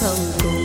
成功。